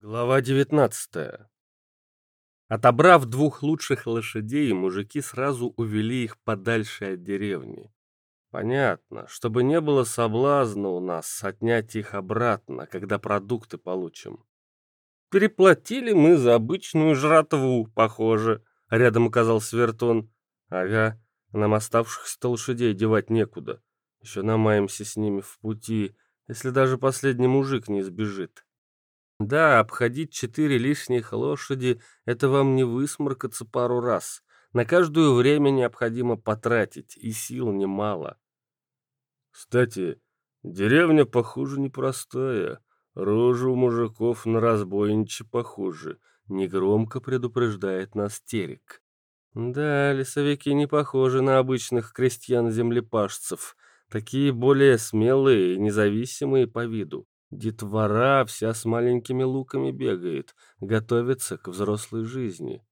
Глава 19 Отобрав двух лучших лошадей, мужики сразу увели их подальше от деревни. Понятно, чтобы не было соблазна у нас отнять их обратно, когда продукты получим. Переплатили мы за обычную жратву, похоже, рядом указал Свертон. Ага, нам оставшихся лошадей девать некуда. Еще намаемся с ними в пути, если даже последний мужик не сбежит. Да, обходить четыре лишних лошади — это вам не высморкаться пару раз. На каждую время необходимо потратить, и сил немало. Кстати, деревня, похоже, непростая. Рожа у мужиков на разбойниче похоже. Негромко предупреждает нас Терек. Да, лесовики не похожи на обычных крестьян-землепашцев. Такие более смелые и независимые по виду. Детвора вся с маленькими луками бегает, готовится к взрослой жизни.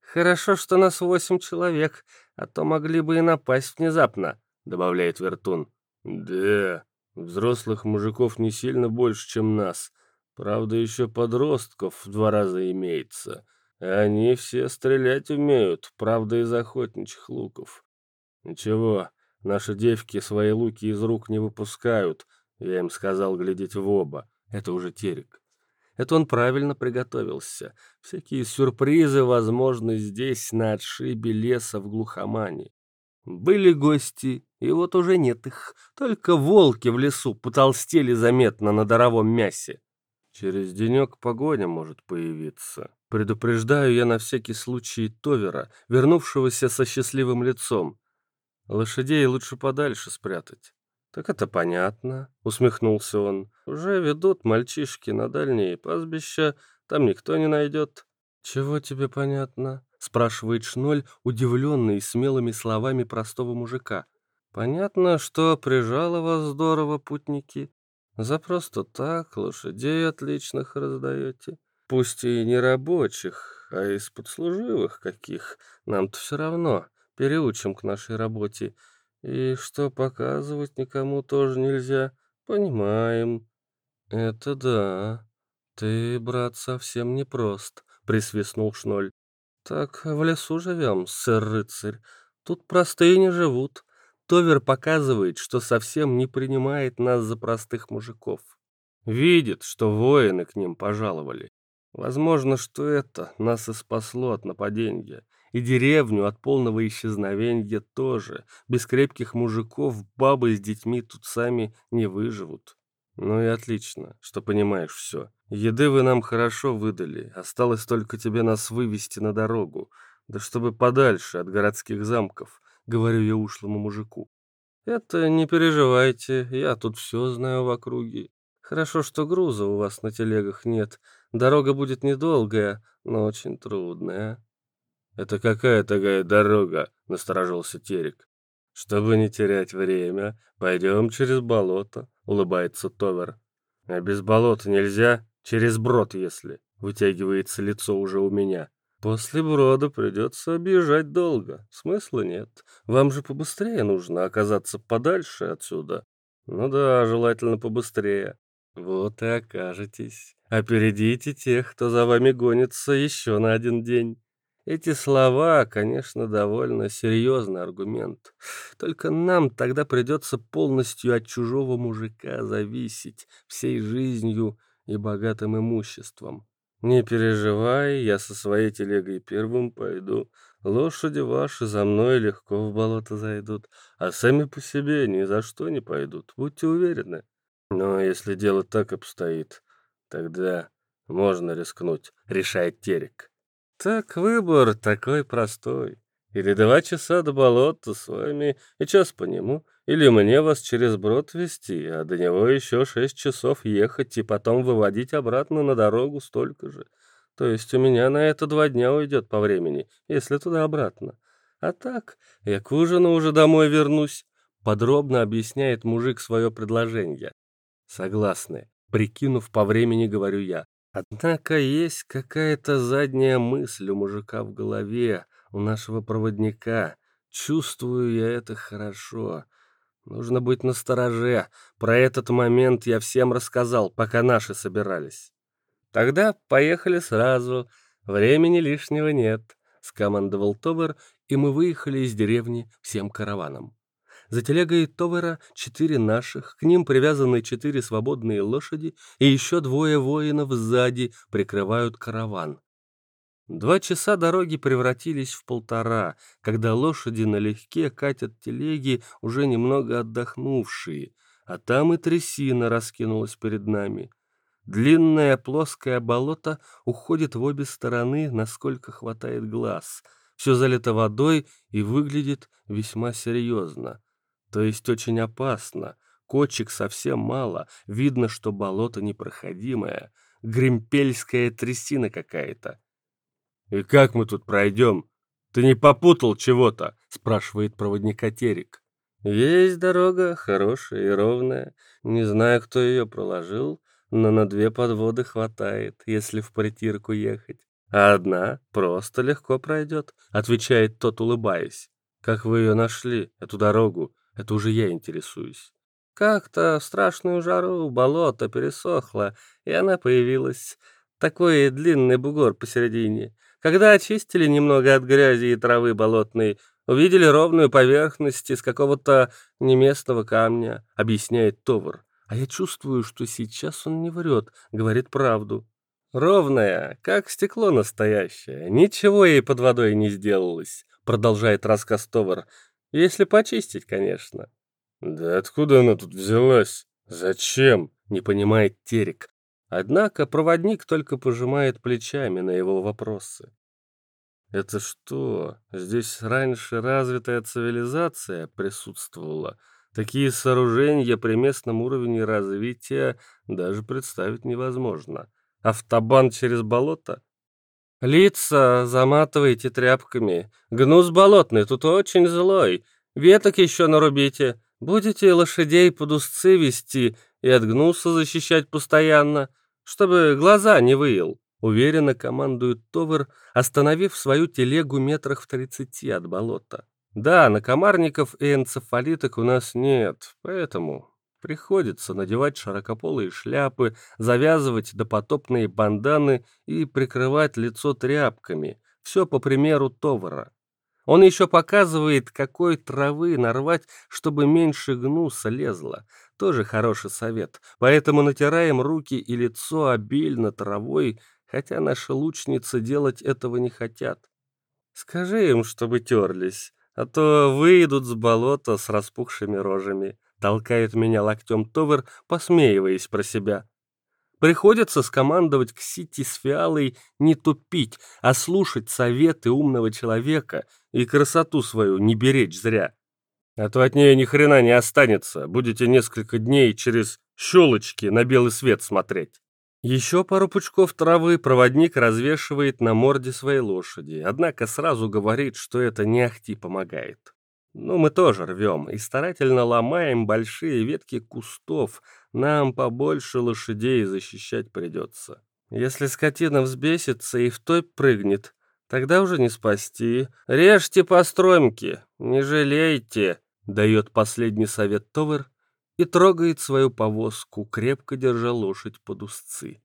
«Хорошо, что нас восемь человек, а то могли бы и напасть внезапно», — добавляет Вертун. «Да, взрослых мужиков не сильно больше, чем нас. Правда, еще подростков в два раза имеется. Они все стрелять умеют, правда, из охотничьих луков. Ничего, наши девки свои луки из рук не выпускают, я им сказал глядеть в оба. Это уже Терек. Это он правильно приготовился. Всякие сюрпризы возможны здесь, на отшибе леса в глухомане. Были гости, и вот уже нет их. Только волки в лесу потолстели заметно на даровом мясе. Через денек погоня может появиться. Предупреждаю я на всякий случай Товера, вернувшегося со счастливым лицом. Лошадей лучше подальше спрятать. «Так это понятно», — усмехнулся он. «Уже ведут мальчишки на дальние пастбища, там никто не найдет». «Чего тебе понятно?» — спрашивает Шноль, удивленный смелыми словами простого мужика. «Понятно, что прижало вас здорово, путники. За просто так лошадей отличных раздаете. Пусть и не рабочих, а из подслуживых каких. Нам-то все равно. Переучим к нашей работе». И что показывать никому тоже нельзя, понимаем. Это да. Ты, брат, совсем непрост, присвистнул Шноль. Так в лесу живем, сэр-рыцарь. Тут простые не живут. Товер показывает, что совсем не принимает нас за простых мужиков. Видит, что воины к ним пожаловали. Возможно, что это нас и спасло от нападения. И деревню от полного исчезновения тоже. Без крепких мужиков бабы с детьми тут сами не выживут. Ну и отлично, что понимаешь все. Еды вы нам хорошо выдали. Осталось только тебе нас вывести на дорогу. Да чтобы подальше от городских замков, говорю я ушлому мужику. Это не переживайте, я тут все знаю в округе. Хорошо, что груза у вас на телегах нет. Дорога будет недолгая, но очень трудная. «Это какая такая дорога?» — насторожился Терек. «Чтобы не терять время, пойдем через болото», — улыбается Товер. «А без болота нельзя? Через брод, если», — вытягивается лицо уже у меня. «После брода придется объезжать долго. Смысла нет. Вам же побыстрее нужно оказаться подальше отсюда. Ну да, желательно побыстрее. Вот и окажетесь. Опередите тех, кто за вами гонится еще на один день». Эти слова, конечно, довольно серьезный аргумент. Только нам тогда придется полностью от чужого мужика зависеть всей жизнью и богатым имуществом. Не переживай, я со своей телегой первым пойду. Лошади ваши за мной легко в болото зайдут, а сами по себе ни за что не пойдут, будьте уверены. Но если дело так обстоит, тогда можно рискнуть, решает Терек. Так выбор такой простой. Или два часа до болота с вами и час по нему, или мне вас через брод вести, а до него еще шесть часов ехать и потом выводить обратно на дорогу столько же. То есть у меня на это два дня уйдет по времени, если туда-обратно. А так, я к ужину уже домой вернусь. Подробно объясняет мужик свое предложение. Согласны. Прикинув по времени, говорю я. Однако есть какая-то задняя мысль у мужика в голове, у нашего проводника. Чувствую я это хорошо. Нужно быть настороже. Про этот момент я всем рассказал, пока наши собирались. Тогда поехали сразу, времени лишнего нет, скомандовал Товар, и мы выехали из деревни всем караваном. За телегой Товера четыре наших, к ним привязаны четыре свободные лошади, и еще двое воинов сзади прикрывают караван. Два часа дороги превратились в полтора, когда лошади налегке катят телеги, уже немного отдохнувшие, а там и трясина раскинулась перед нами. Длинное плоское болото уходит в обе стороны, насколько хватает глаз. Все залито водой и выглядит весьма серьезно. То есть очень опасно. Кочек совсем мало, видно, что болото непроходимое. Гримпельская трясина какая-то. «И как мы тут пройдем? Ты не попутал чего-то?» — спрашивает проводника Терек. «Есть дорога, хорошая и ровная. Не знаю, кто ее проложил, но на две подводы хватает, если в притирку ехать. А одна просто легко пройдет», — отвечает тот, улыбаясь. «Как вы ее нашли, эту дорогу? Это уже я интересуюсь». Как-то в страшную жару болото пересохло, и она появилась. Такой длинный бугор посередине. Когда очистили немного от грязи и травы болотной, увидели ровную поверхность из какого-то неместного камня, объясняет Товар. А я чувствую, что сейчас он не врет, говорит правду. Ровная, как стекло настоящее, ничего ей под водой не сделалось, продолжает рассказ Товар. Если почистить, конечно. Да откуда она тут взялась? Зачем? Не понимает Терек. Однако проводник только пожимает плечами на его вопросы. Это что, здесь раньше развитая цивилизация присутствовала? Такие сооружения при местном уровне развития даже представить невозможно. Автобан через болото? Лица заматывайте тряпками. Гнус болотный тут очень злой. Веток еще нарубите. Будете лошадей под узцы вести и от гнуса защищать постоянно чтобы глаза не выел», — уверенно командует Товар, остановив свою телегу метрах в тридцати от болота. «Да, накомарников и энцефалиток у нас нет, поэтому приходится надевать широкополые шляпы, завязывать допотопные банданы и прикрывать лицо тряпками. Все по примеру Товара. Он еще показывает, какой травы нарвать, чтобы меньше гнуса лезло. Тоже хороший совет. Поэтому натираем руки и лицо обильно травой, хотя наши лучницы делать этого не хотят. Скажи им, чтобы терлись, а то выйдут с болота с распухшими рожами. Толкает меня локтем Товер, посмеиваясь про себя. Приходится скомандовать к Сити с фиалой не тупить, а слушать советы умного человека и красоту свою не беречь зря. А то от нее ни хрена не останется, будете несколько дней через щелочки на белый свет смотреть. Еще пару пучков травы проводник развешивает на морде своей лошади, однако сразу говорит, что это не ахти помогает. Ну, мы тоже рвем и старательно ломаем большие ветки кустов. Нам побольше лошадей защищать придется. Если скотина взбесится и в топь прыгнет, тогда уже не спасти. Режьте по стромке, не жалейте, дает последний совет Товер и трогает свою повозку, крепко держа лошадь под узцы.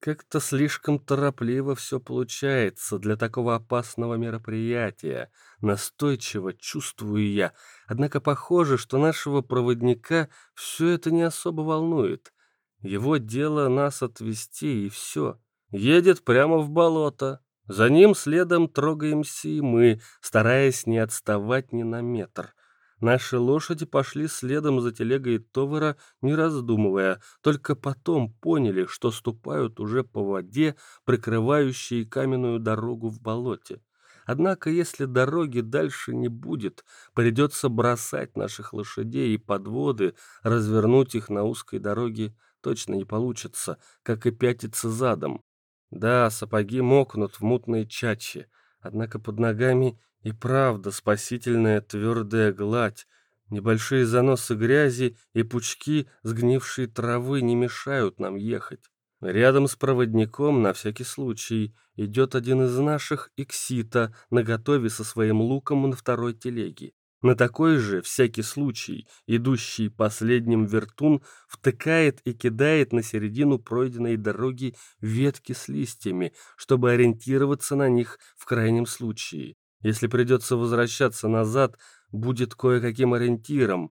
Как-то слишком торопливо все получается для такого опасного мероприятия. Настойчиво чувствую я. Однако похоже, что нашего проводника все это не особо волнует. Его дело нас отвезти, и все. Едет прямо в болото. За ним следом трогаемся и мы, стараясь не отставать ни на метр. Наши лошади пошли следом за телегой Товара, не раздумывая, только потом поняли, что ступают уже по воде, прикрывающей каменную дорогу в болоте. Однако, если дороги дальше не будет, придется бросать наших лошадей и подводы, развернуть их на узкой дороге точно не получится, как и пятиться задом. Да, сапоги мокнут в мутной чаче, однако под ногами и правда спасительная твердая гладь, небольшие заносы грязи и пучки сгнившей травы не мешают нам ехать. Рядом с проводником, на всякий случай, идет один из наших иксита, наготове со своим луком на второй телеге. На такой же, всякий случай, идущий последним вертун втыкает и кидает на середину пройденной дороги ветки с листьями, чтобы ориентироваться на них в крайнем случае. Если придется возвращаться назад, будет кое-каким ориентиром.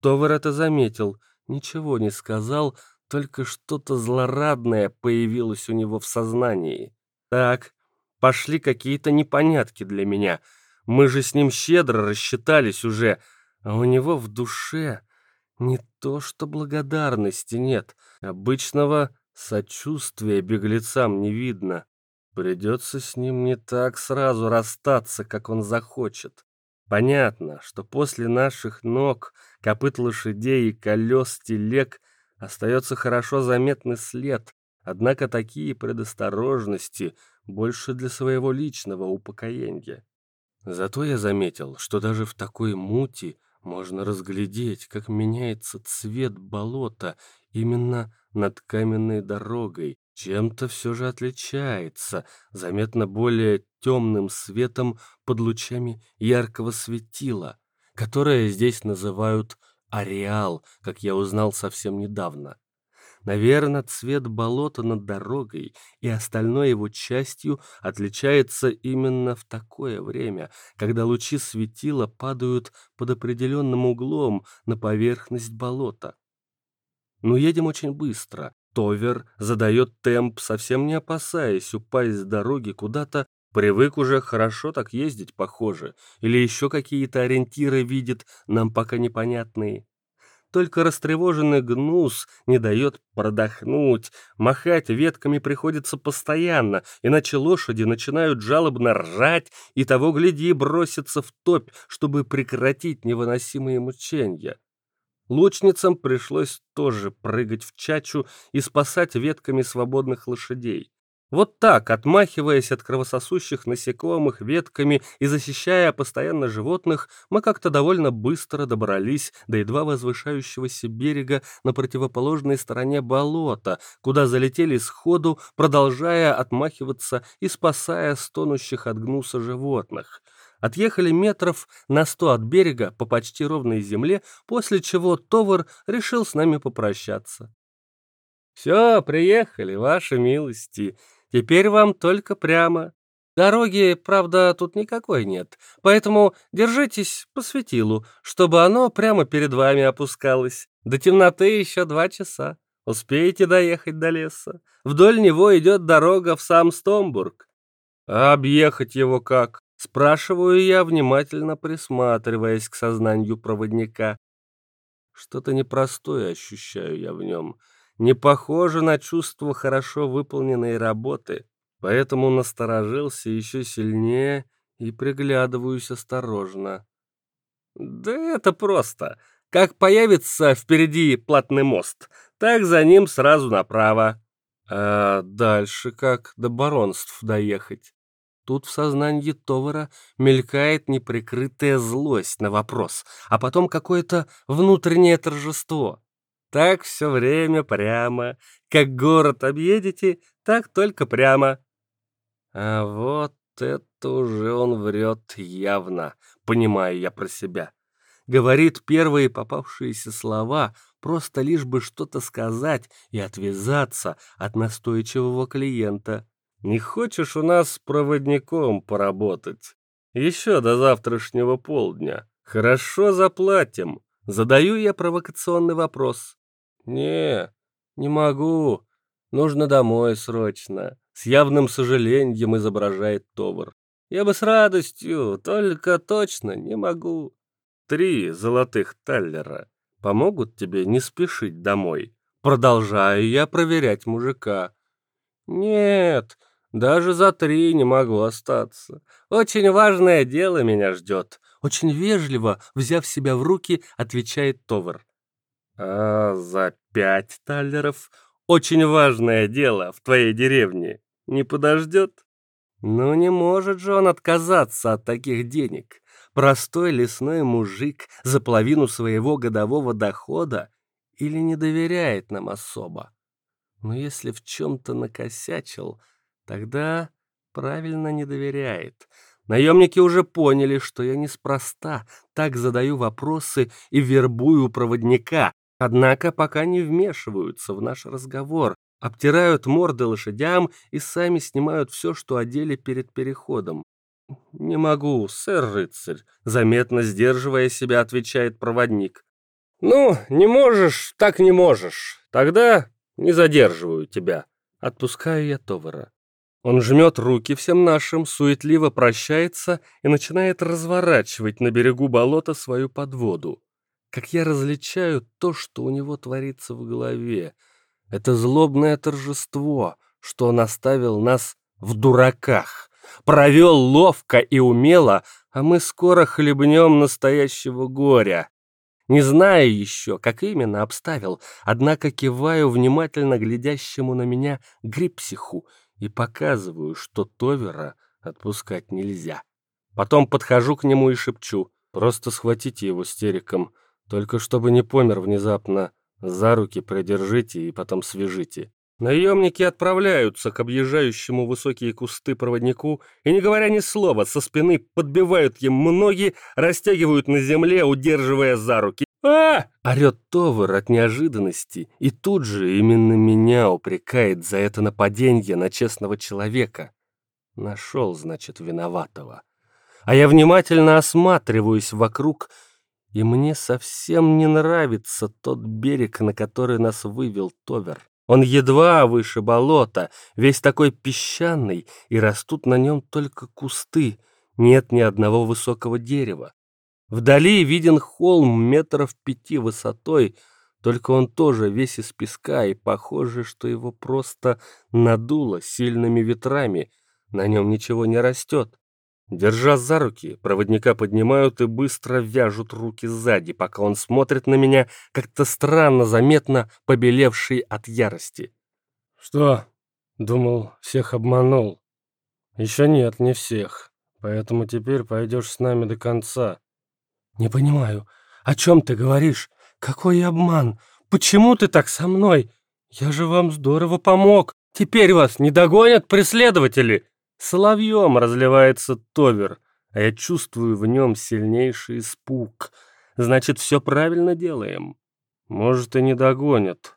Товар это заметил, ничего не сказал, только что-то злорадное появилось у него в сознании. Так, пошли какие-то непонятки для меня — мы же с ним щедро рассчитались уже, а у него в душе не то что благодарности нет, обычного сочувствия беглецам не видно. Придется с ним не так сразу расстаться, как он захочет. Понятно, что после наших ног, копыт лошадей и колес телег остается хорошо заметный след, однако такие предосторожности больше для своего личного упокоения. Зато я заметил, что даже в такой мути можно разглядеть, как меняется цвет болота именно над каменной дорогой. Чем-то все же отличается, заметно более темным светом под лучами яркого светила, которое здесь называют ареал, как я узнал совсем недавно. Наверное, цвет болота над дорогой и остальной его частью отличается именно в такое время, когда лучи светила падают под определенным углом на поверхность болота. Но едем очень быстро. Товер задает темп, совсем не опасаясь упасть с дороги куда-то, привык уже хорошо так ездить, похоже, или еще какие-то ориентиры видит, нам пока непонятные. Только растревоженный гнус не дает продохнуть. Махать ветками приходится постоянно, иначе лошади начинают жалобно ржать и того гляди броситься в топь, чтобы прекратить невыносимые мучения. Лучницам пришлось тоже прыгать в чачу и спасать ветками свободных лошадей. Вот так, отмахиваясь от кровососущих насекомых ветками и защищая постоянно животных, мы как-то довольно быстро добрались до едва возвышающегося берега на противоположной стороне болота, куда залетели сходу, продолжая отмахиваться и спасая стонущих от гнуса животных. Отъехали метров на сто от берега по почти ровной земле, после чего Товар решил с нами попрощаться. «Все, приехали, ваши милости!» Теперь вам только прямо. Дороги, правда, тут никакой нет, поэтому держитесь по светилу, чтобы оно прямо перед вами опускалось. До темноты еще два часа. Успеете доехать до леса. Вдоль него идет дорога в сам Стомбург. А объехать его как? Спрашиваю я, внимательно присматриваясь к сознанию проводника. Что-то непростое ощущаю я в нем не похоже на чувство хорошо выполненной работы, поэтому насторожился еще сильнее и приглядываюсь осторожно. Да это просто. Как появится впереди платный мост, так за ним сразу направо. А дальше как до баронств доехать? Тут в сознании Товара мелькает неприкрытая злость на вопрос, а потом какое-то внутреннее торжество. Так все время прямо. Как город объедете, так только прямо. А вот это уже он врет явно, понимаю я про себя. Говорит первые попавшиеся слова, просто лишь бы что-то сказать и отвязаться от настойчивого клиента. Не хочешь у нас с проводником поработать? Еще до завтрашнего полдня. Хорошо заплатим. Задаю я провокационный вопрос. «Не, не могу. Нужно домой срочно», — с явным сожалением изображает Товар. «Я бы с радостью, только точно не могу». «Три золотых таллера помогут тебе не спешить домой?» Продолжаю я проверять мужика. «Нет, даже за три не могу остаться. Очень важное дело меня ждет». Очень вежливо, взяв себя в руки, отвечает Товар. А за пять таллеров очень важное дело в твоей деревне не подождет? Ну не может же он отказаться от таких денег. Простой лесной мужик за половину своего годового дохода или не доверяет нам особо. Но если в чем-то накосячил, тогда правильно не доверяет. Наемники уже поняли, что я неспроста так задаю вопросы и вербую проводника, однако пока не вмешиваются в наш разговор, обтирают морды лошадям и сами снимают все, что одели перед переходом. «Не могу, сэр-рыцарь», — заметно сдерживая себя, отвечает проводник. «Ну, не можешь, так не можешь. Тогда не задерживаю тебя». Отпускаю я Товара. Он жмет руки всем нашим, суетливо прощается и начинает разворачивать на берегу болота свою подводу. Как я различаю то, что у него творится в голове. Это злобное торжество, что он оставил нас в дураках. Провел ловко и умело, а мы скоро хлебнем настоящего горя. Не знаю еще, как именно обставил, однако киваю внимательно глядящему на меня грипсиху и показываю, что Товера отпускать нельзя. Потом подхожу к нему и шепчу, просто схватите его стериком, только чтобы не помер внезапно, за руки придержите и потом свяжите. Наемники отправляются к объезжающему высокие кусты проводнику и, не говоря ни слова, со спины подбивают ему ноги, растягивают на земле, удерживая за руки. А орет Товар от неожиданности, и тут же именно меня упрекает за это нападение на честного человека. Нашел, значит, виноватого. А я внимательно осматриваюсь вокруг, и мне совсем не нравится тот берег, на который нас вывел Товер. Он едва выше болота, весь такой песчаный, и растут на нем только кусты, нет ни одного высокого дерева. Вдали виден холм метров пяти высотой, только он тоже весь из песка, и похоже, что его просто надуло сильными ветрами, на нем ничего не растет. Держа за руки, проводника поднимают и быстро вяжут руки сзади, пока он смотрит на меня, как-то странно заметно побелевший от ярости. «Что? Думал, всех обманул?» «Еще нет, не всех. Поэтому теперь пойдешь с нами до конца». «Не понимаю, о чем ты говоришь? Какой обман? Почему ты так со мной? Я же вам здорово помог. Теперь вас не догонят преследователи!» Соловьем разливается Товер, а я чувствую в нем сильнейший испуг. Значит, все правильно делаем. Может, и не догонят.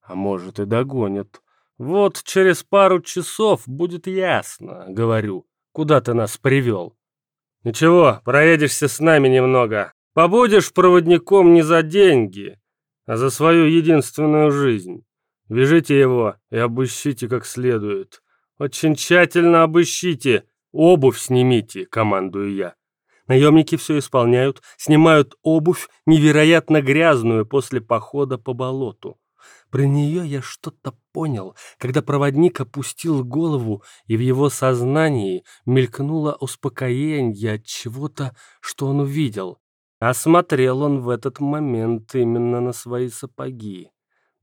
А может, и догонят. Вот через пару часов будет ясно, говорю, куда ты нас привел. Ничего, проедешься с нами немного. Побудешь проводником не за деньги, а за свою единственную жизнь. Вяжите его и обыщите как следует. «Очень тщательно обыщите, обувь снимите», — командую я. Наемники все исполняют, снимают обувь, невероятно грязную после похода по болоту. Про нее я что-то понял, когда проводник опустил голову, и в его сознании мелькнуло успокоение от чего-то, что он увидел. Осмотрел он в этот момент именно на свои сапоги.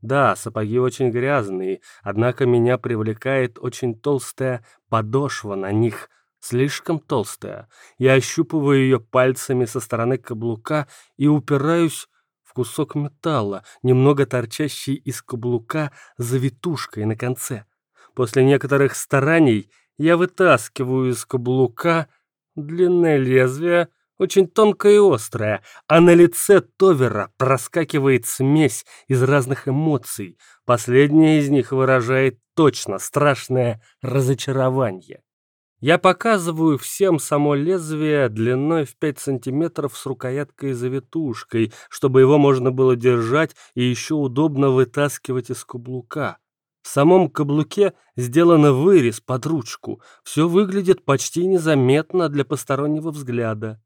Да, сапоги очень грязные, однако меня привлекает очень толстая подошва на них, слишком толстая. Я ощупываю ее пальцами со стороны каблука и упираюсь в кусок металла, немного торчащий из каблука завитушкой на конце. После некоторых стараний я вытаскиваю из каблука длинное лезвие, очень тонкая и острая, а на лице Товера проскакивает смесь из разных эмоций. Последняя из них выражает точно страшное разочарование. Я показываю всем само лезвие длиной в 5 сантиметров с рукояткой-завитушкой, чтобы его можно было держать и еще удобно вытаскивать из каблука. В самом каблуке сделан вырез под ручку. Все выглядит почти незаметно для постороннего взгляда.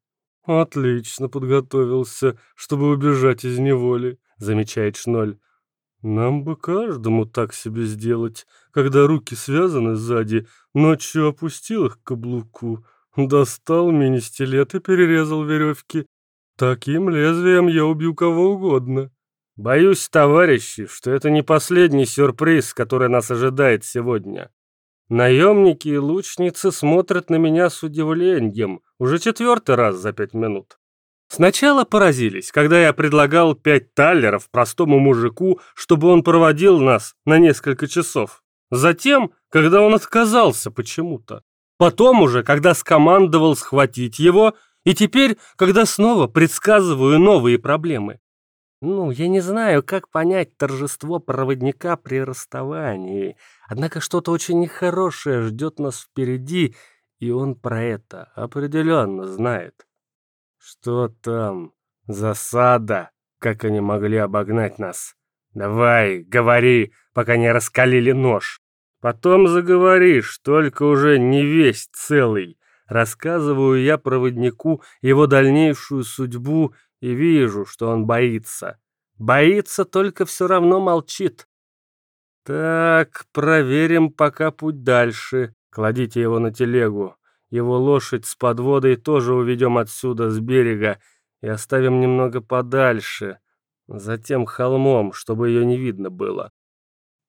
«Отлично подготовился, чтобы убежать из неволи», — замечает Шноль. «Нам бы каждому так себе сделать, когда руки связаны сзади, ночью опустил их к каблуку, достал мини-стилет и перерезал веревки. Таким лезвием я убью кого угодно». «Боюсь, товарищи, что это не последний сюрприз, который нас ожидает сегодня. Наемники и лучницы смотрят на меня с удивлением, уже четвертый раз за пять минут. Сначала поразились, когда я предлагал пять таллеров простому мужику, чтобы он проводил нас на несколько часов. Затем, когда он отказался почему-то. Потом уже, когда скомандовал схватить его, и теперь, когда снова предсказываю новые проблемы. Ну, я не знаю, как понять торжество проводника при расставании, однако что-то очень нехорошее ждет нас впереди, и он про это определенно знает. Что там? Засада? Как они могли обогнать нас? Давай, говори, пока не раскалили нож. Потом заговоришь, только уже не весь целый. Рассказываю я проводнику его дальнейшую судьбу и вижу, что он боится. Боится, только все равно молчит. Так, проверим пока путь дальше. Кладите его на телегу. Его лошадь с подводой тоже уведем отсюда, с берега, и оставим немного подальше, затем холмом, чтобы ее не видно было.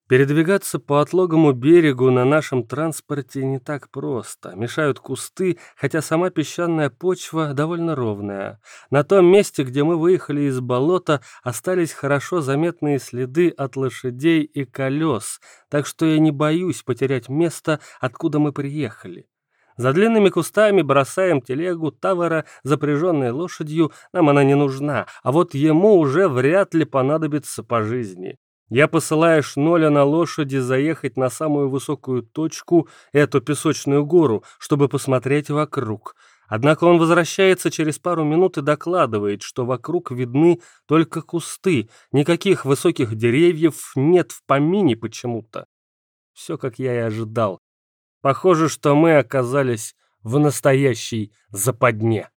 Передвигаться по отлогому берегу на нашем транспорте не так просто. Мешают кусты, хотя сама песчаная почва довольно ровная. На том месте, где мы выехали из болота, остались хорошо заметные следы от лошадей и колес, так что я не боюсь потерять место, откуда мы приехали. За длинными кустами бросаем телегу Тавара, запряженной лошадью, нам она не нужна, а вот ему уже вряд ли понадобится по жизни. Я посылаю Шноля на лошади заехать на самую высокую точку, эту песочную гору, чтобы посмотреть вокруг. Однако он возвращается через пару минут и докладывает, что вокруг видны только кусты, никаких высоких деревьев нет в помине почему-то. Все, как я и ожидал. Похоже, что мы оказались в настоящей западне.